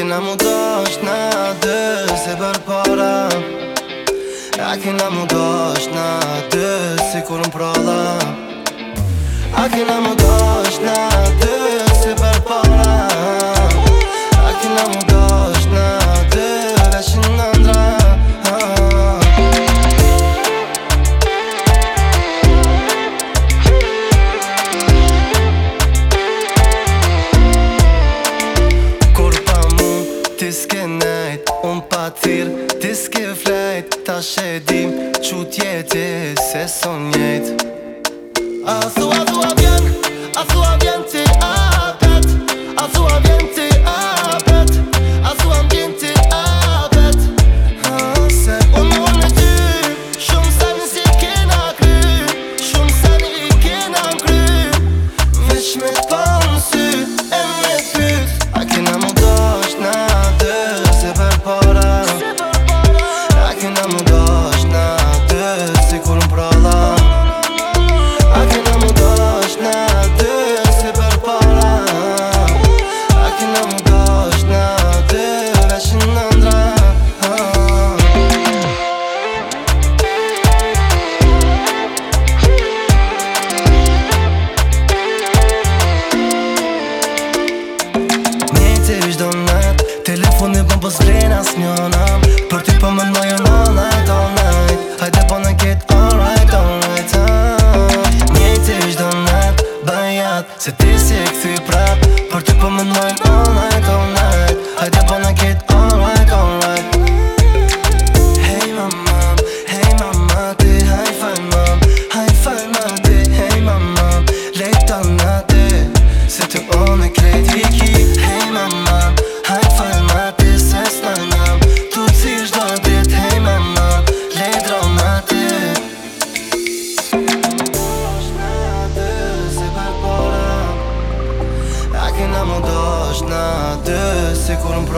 kena mu dash na dhe se për para A kena mu dash na dhe se kur në prala A kena mu dash na dhe shpejt Ta shedim që tjeti se son njejt a asu, a vjen, asu, a vjen ti a pet Asu, a vjen ti a pet Asu, a vjen ti a pet Se unë unë në ty Shumë sa një si kena kry Shumë sa një i kena në kry Vesh me pa qërish do në nët Telefoni bëm po për zbrin as një nëm Për ti për më nëjë në nët all night Hajde për po në kitë all right, all right Një ah. qërish do në bëjat Se ti si e këthy prap Për ti për më nëjë në nët all night Hajde për po në all right, all right Hey mama, mom, high five ma Hey lejt të Se të onë e krejt më dosh në dy Si kur më